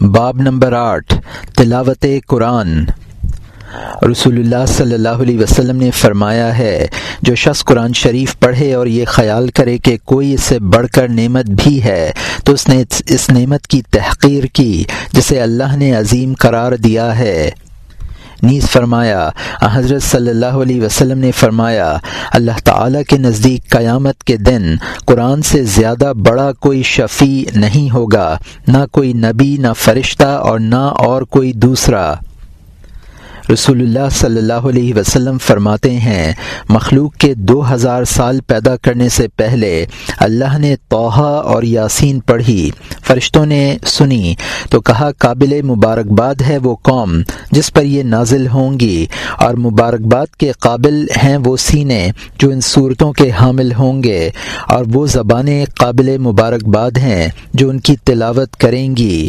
باب نمبر آٹھ، تلاوت قرآن۔ رسول اللہ صلی اللہ علیہ وسلم نے فرمایا ہے، جو شخص قرآن شریف پڑھے اور یہ خیال کرے کہ کوئی اس سے بڑھ کر نعمت بھی ہے، تو اس نے اس نعمت کی تحقیر کی، جسے اللہ نے عظیم قرار دیا ہے۔ نیز فرمایا حضرت صلی اللہ علیہ وسلم نے فرمایا، اللہ تعالیٰ کے نزدیک قیامت کے دن قرآن سے زیادہ بڑا کوئی شفیع نہیں ہوگا، نہ کوئی نبی، نہ فرشتہ اور نہ اور کوئی دوسرا۔ رسول اللہ صلی اللہ علیہ وسلم فرماتے ہیں، مخلوق کے دو ہزار سال پیدا کرنے سے پہلے اللہ نے توحہ اور یاسین پڑھی، فرشتوں نے سنی۔ تو کہا، قابل مبارکباد ہے وہ قوم جس پر یہ نازل ہوں گی، اور مبارکباد کے قابل ہیں وہ سینے جو ان صورتوں کے حامل ہوں گے، اور وہ زبانیں قابل مبارکباد ہیں جو ان کی تلاوت کریں گی۔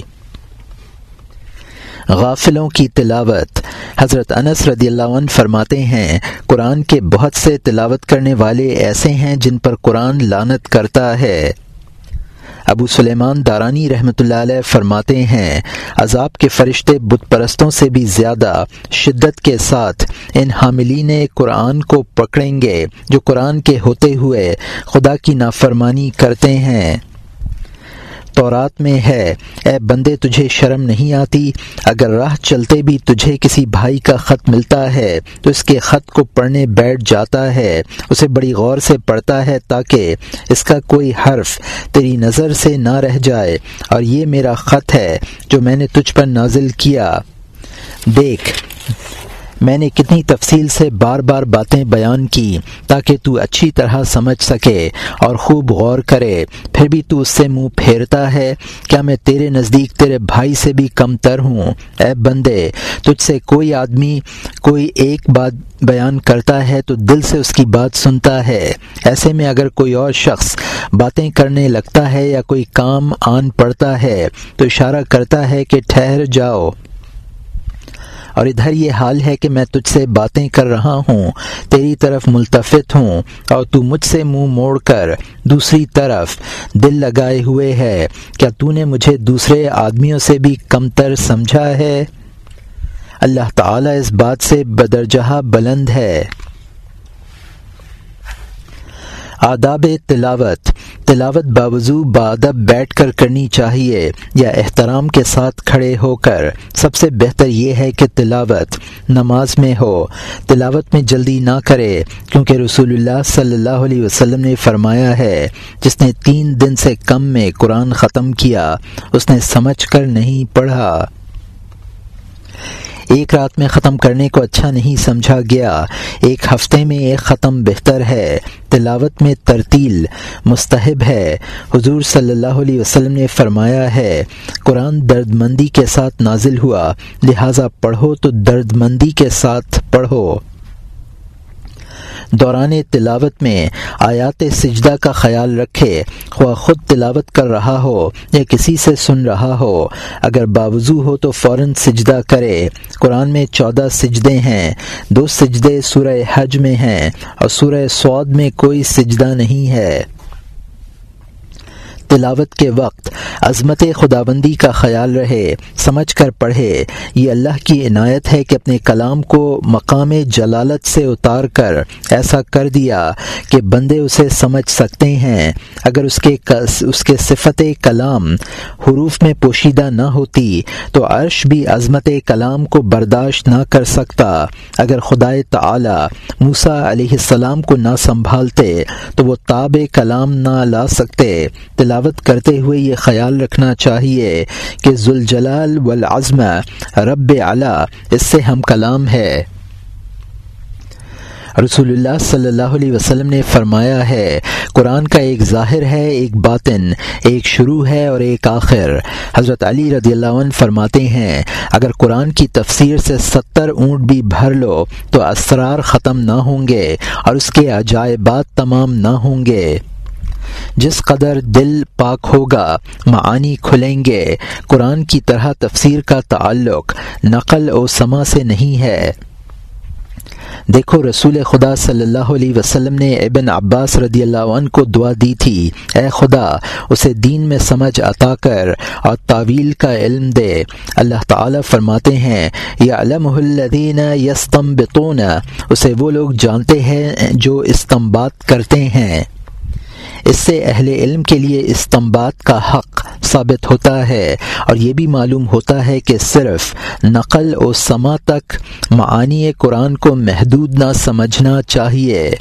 غافلوں کی تلاوت۔ حضرت انس رضی اللہ عنہ فرماتے ہیں، قرآن کے بہت سے تلاوت کرنے والے ایسے ہیں جن پر قرآن لانت کرتا ہے۔ ابو سلیمان دارانی رحمۃ اللہ علیہ فرماتے ہیں، عذاب کے فرشتے بت پرستوں سے بھی زیادہ شدت کے ساتھ ان حاملین قرآن کو پکڑیں گے جو قرآن کے ہوتے ہوئے خدا کی نافرمانی کرتے ہیں۔ تورات میں ہے۔ اے بندے، تجھے شرم نہیں آتی؟ اگر راہ چلتے بھی تجھے کسی بھائی کا خط ملتا ہے، تو اس کے خط کو پڑھنے بیٹھ جاتا ہے۔ اسے بڑی غور سے پڑھتا ہے تاکہ اس کا کوئی حرف تیری نظر سے نہ رہ جائے۔ اور یہ میرا خط ہے جو میں نے تجھ پر نازل کیا۔ دیکھ۔ میں نے کتنی تفصیل سے بار بار باتیں بیان کی تاکہ تو اچھی طرح سمجھ سکے اور خوب غور کرے، پھر بھی تو اس سے منہ پھیرتا ہے، کیا میں تیرے نزدیک تیرے بھائی سے بھی کم تر ہوں؟ اے بندے، تجھ سے کوئی آدمی کوئی ایک بات بیان کرتا ہے تو دل سے اس کی بات سنتا ہے۔ ایسے میں اگر کوئی اور شخص باتیں کرنے لگتا ہے یا کوئی کام آن پڑتا ہے تو اشارہ کرتا ہے کہ ٹھہر جاؤ۔ اور ادھر یہ حال ہے کہ میں تجھ سے باتیں کر رہا ہوں، تیری طرف ملتفت ہوں اور تو مجھ سے منہ موڑ کر دوسری طرف دل لگائے ہوئے ہے۔ کیا تو نے مجھے دوسرے آدمیوں سے بھی کمتر سمجھا ہے؟ اللہ تعالیٰ اس بات سے بدرجہ بلند ہے۔ آداب تلاوت تلاوت باوضو بادب بیٹھ کر کرنی چاہیے یا احترام کے ساتھ کھڑے ہو کر۔ سب سے بہتر یہ ہے کہ تلاوت نماز میں ہو۔ تلاوت میں جلدی نہ کرے، کیونکہ رسول اللہ صلی اللہ علیہ وسلم نے فرمایا ہے، جس نے تین دن سے کم میں قرآن ختم کیا، اس نے سمجھ کر نہیں پڑھا۔ ایک رات میں ختم کرنے کو اچھا نہیں سمجھا گیا۔ ایک ہفتے میں ایک ختم بہتر ہے۔ تلاوت میں ترتیل مستحب ہے۔ حضور صلی اللہ علیہ وسلم نے فرمایا ہے، قرآن درد مندی کے ساتھ نازل ہوا، لہٰذا پڑھو تو درد مندی کے ساتھ پڑھو۔ دوران تلاوت میں آیات سجدہ کا خیال رکھے، خواہ خود تلاوت کر رہا ہو یا کسی سے سن رہا ہو۔ اگر باوضو ہو تو فوراً سجدہ کرے۔ قرآن میں چودہ سجدے ہیں، دو سجدے سورہ حج میں ہیں اور سورہ سعود میں کوئی سجدہ نہیں ہے۔ تلاوت کے وقت عظمت خداوندی کا خیال رہے، سمجھ کر پڑھے۔ یہ اللہ کی عنایت ہے کہ اپنے کلام کو مقام جلالت سے اتار کر ایسا کر دیا کہ بندے اسے سمجھ سکتے ہیں۔ اگر اس کے اس کے صفت کلام حروف میں پوشیدہ نہ ہوتی، تو عرش بھی عظمت کلام کو برداشت نہ کر سکتا۔ اگر خدائے تعالی موسا علیہ السلام کو نہ سنبھالتے، تو وہ تاب کلام نہ لا سکتے۔ تلاوت تلاوت کرتے ہوئے یہ خیال رکھنا چاہیے کہ ذوالجلال والعظم رب اعلی، اس سے ہم کلام ہے۔ رسول اللہ صلی اللہ علیہ وسلم نے فرمایا ہے، قرآن کا ایک ظاہر ہے، ایک باطن، ایک شروع ہے اور ایک آخر۔ حضرت علی رضی اللہ عنہ فرماتے ہیں، اگر قرآن کی تفسیر سے ستر اونٹ بھی بھر لو تو اسرار ختم نہ ہوں گے اور اس کے عجائبات تمام نہ ہوں گے۔ جس قدر دل پاک ہوگا، معانی کھلیں گے۔ قرآن کی طرح تفسیر کا تعلق نقل و سما سے نہیں ہے۔ دیکھو، رسول خدا صلی اللہ علیہ وسلم نے ابن عباس رضی اللہ عنہ کو دعا دی تھی۔ اے خدا، اسے دین میں سمجھ عطا کر اور تعویل کا علم دے۔ اللہ تعالی فرماتے ہیں یا علم الدین یستم اسے وہ لوگ جانتے ہیں جو استمباد کرتے ہیں۔ اس سے اہل علم کے لیے استمباد کا حق ثابت ہوتا ہے اور یہ بھی معلوم ہوتا ہے کہ صرف نقل و سما تک معانی قرآن کو محدود نہ سمجھنا چاہیے۔